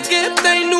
to give, they knew.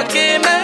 I came back.